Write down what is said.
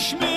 Shame.